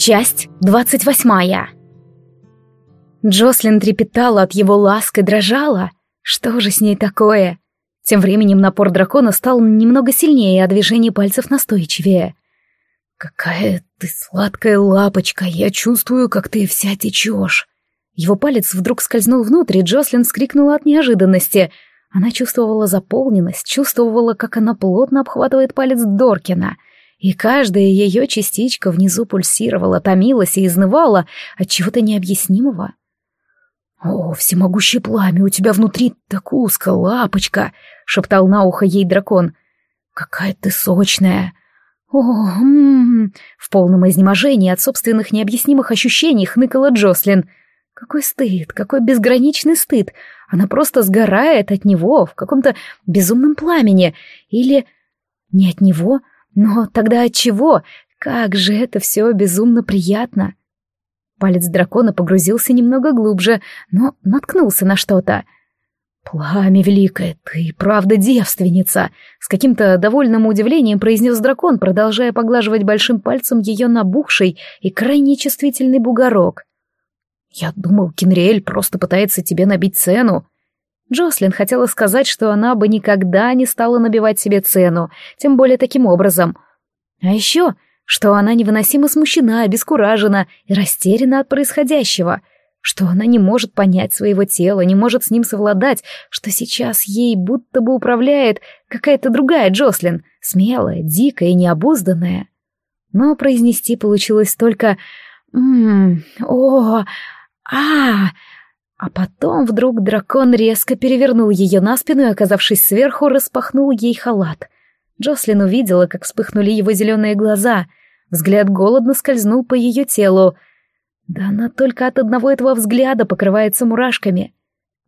Часть двадцать восьмая. Джослин трепетала от его ласк и дрожала. Что же с ней такое? Тем временем напор дракона стал немного сильнее, а движение пальцев настойчивее. «Какая ты сладкая лапочка, я чувствую, как ты вся течешь». Его палец вдруг скользнул внутрь, и Джослин вскрикнула от неожиданности. Она чувствовала заполненность, чувствовала, как она плотно обхватывает палец Доркина — и каждая ее частичка внизу пульсировала, томилась и изнывала от чего-то необъяснимого. «О, всемогущее пламя, у тебя внутри так узко, лапочка!» — шептал на ухо ей дракон. «Какая ты сочная!» «О, м -м -м В полном изнеможении от собственных необъяснимых ощущений хныкала Джослин. Какой стыд, какой безграничный стыд! Она просто сгорает от него в каком-то безумном пламени. Или не от него, но тогда от чего? Как же это все безумно приятно. Палец дракона погрузился немного глубже, но наткнулся на что-то. «Пламя великое, ты правда девственница!» С каким-то довольным удивлением произнес дракон, продолжая поглаживать большим пальцем ее набухший и крайне чувствительный бугорок. «Я думал, Кинриэль просто пытается тебе набить цену». Джослин хотела сказать, что она бы никогда не стала набивать себе цену, тем более таким образом. А еще, что она невыносимо смущена, обескуражена и растеряна от происходящего, что она не может понять своего тела, не может с ним совладать, что сейчас ей будто бы управляет какая-то другая Джослин, смелая, дикая и необузданная. Но произнести получилось только «Ммм, о, а, а потом вдруг дракон резко перевернул ее на спину и, оказавшись сверху, распахнул ей халат. Джослин увидела, как вспыхнули его зеленые глаза. Взгляд голодно скользнул по ее телу. Да она только от одного этого взгляда покрывается мурашками.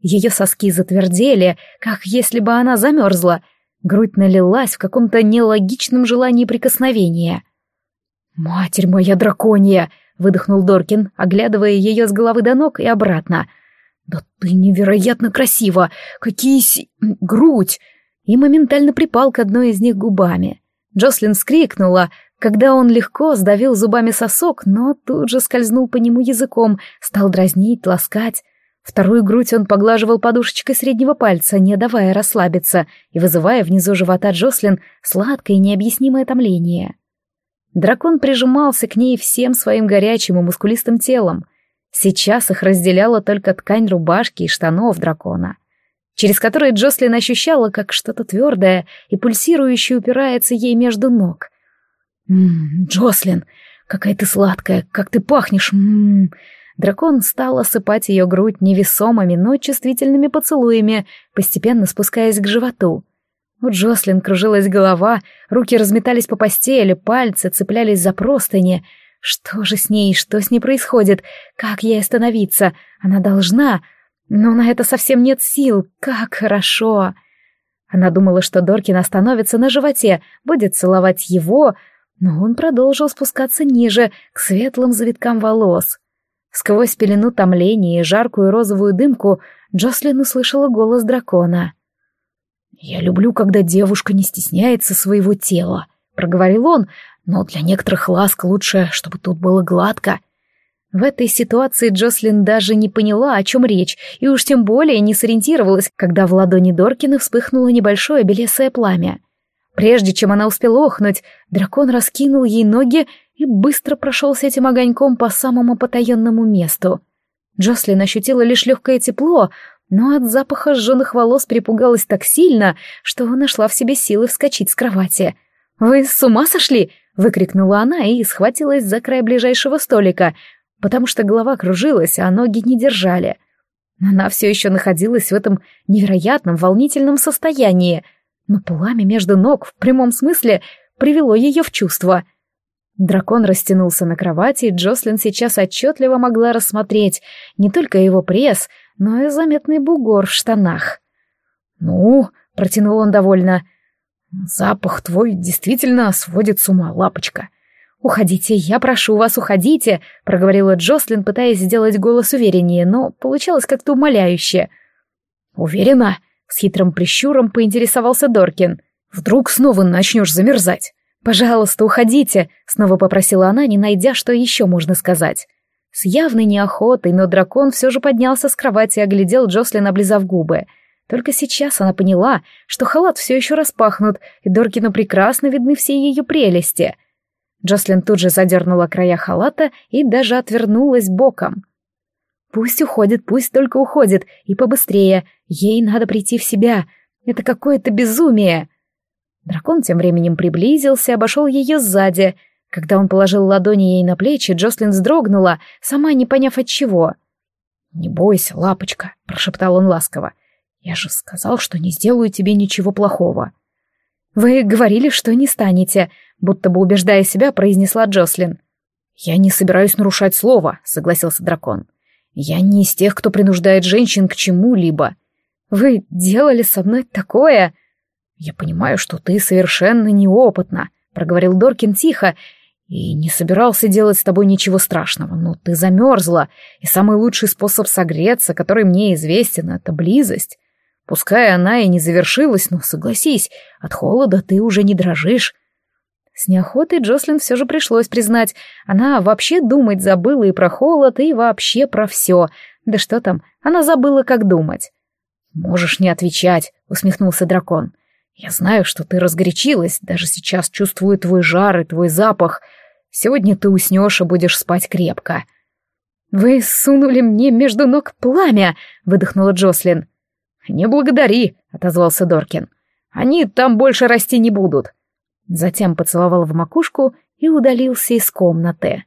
Ее соски затвердели, как если бы она замерзла. Грудь налилась в каком-то нелогичном желании прикосновения. «Матерь моя драконья!» — выдохнул Доркин, оглядывая ее с головы до ног и обратно — «Да ты невероятно красива! Какие си... грудь!» И моментально припал к одной из них губами. Джослин скрикнула, когда он легко сдавил зубами сосок, но тут же скользнул по нему языком, стал дразнить, ласкать. Вторую грудь он поглаживал подушечкой среднего пальца, не давая расслабиться и вызывая внизу живота Джослин сладкое и необъяснимое томление. Дракон прижимался к ней всем своим горячим и мускулистым телом, Сейчас их разделяла только ткань рубашки и штанов дракона, через которые Джослин ощущала, как что-то твердое и пульсирующее упирается ей между ног. «Ммм, Джослин, какая ты сладкая, как ты пахнешь, ммм!» Дракон стал осыпать ее грудь невесомыми, но чувствительными поцелуями, постепенно спускаясь к животу. У Джослин кружилась голова, руки разметались по постели, пальцы цеплялись за простыни — что же с ней, что с ней происходит? Как ей остановиться? Она должна, но на это совсем нет сил. Как хорошо! Она думала, что Доркин остановится на животе, будет целовать его, но он продолжил спускаться ниже, к светлым завиткам волос. Сквозь пелену томления и жаркую розовую дымку Джослин услышала голос дракона. «Я люблю, когда девушка не стесняется своего тела», — проговорил он, но для некоторых ласк лучше, чтобы тут было гладко. В этой ситуации Джослин даже не поняла, о чем речь, и уж тем более не сориентировалась, когда в ладони Доркина вспыхнуло небольшое белесое пламя. Прежде чем она успела охнуть, дракон раскинул ей ноги и быстро прошелся этим огоньком по самому потаенному месту. Джослин ощутила лишь легкое тепло, но от запаха сжженных волос перепугалась так сильно, что нашла в себе силы вскочить с кровати. «Вы с ума сошли?» Выкрикнула она и схватилась за край ближайшего столика, потому что голова кружилась, а ноги не держали. Она все еще находилась в этом невероятном волнительном состоянии, но пламя между ног в прямом смысле привело ее в чувство. Дракон растянулся на кровати, и Джослин сейчас отчетливо могла рассмотреть не только его пресс, но и заметный бугор в штанах. «Ну», — протянул он довольно, «Запах твой действительно сводит с ума, лапочка». «Уходите, я прошу вас, уходите», — проговорила Джослин, пытаясь сделать голос увереннее, но получалось как-то умоляюще. «Уверена?» — с хитрым прищуром поинтересовался Доркин. «Вдруг снова начнешь замерзать? «Пожалуйста, уходите», — снова попросила она, не найдя, что еще можно сказать. С явной неохотой, но дракон все же поднялся с кровати и оглядел Джослин, облизав губы. Только сейчас она поняла, что халат все еще распахнут, и Доркину прекрасно видны все ее прелести. Джослин тут же задернула края халата и даже отвернулась боком. Пусть уходит, пусть только уходит, и побыстрее. Ей надо прийти в себя. Это какое-то безумие. Дракон тем временем приблизился, обошел ее сзади. Когда он положил ладони ей на плечи, Джослин вздрогнула, сама не поняв от чего. «Не бойся, лапочка», — прошептал он ласково. «Я же сказал, что не сделаю тебе ничего плохого». «Вы говорили, что не станете», — будто бы убеждая себя, произнесла Джослин. «Я не собираюсь нарушать слово», — согласился дракон. «Я не из тех, кто принуждает женщин к чему-либо». «Вы делали со мной такое?» «Я понимаю, что ты совершенно неопытна», — проговорил Доркин тихо, «и не собирался делать с тобой ничего страшного, но ты замерзла, и самый лучший способ согреться, который мне известен, — это близость. Пускай она и не завершилась, но согласись, от холода ты уже не дрожишь». С неохотой Джослин все же пришлось признать, она вообще думать забыла и про холод, и вообще про все. Да что там, она забыла, как думать. «Можешь не отвечать», — усмехнулся дракон. Я знаю, что ты разгорячилась, даже сейчас чувствую твой жар и твой запах. Сегодня ты уснешь и будешь спать крепко». «Вы сунули мне между ног пламя!» — выдохнула Джослин. «Не благодари», — отозвался Доркин. «Они там больше расти не будут». Затем поцеловал в макушку и удалился из комнаты.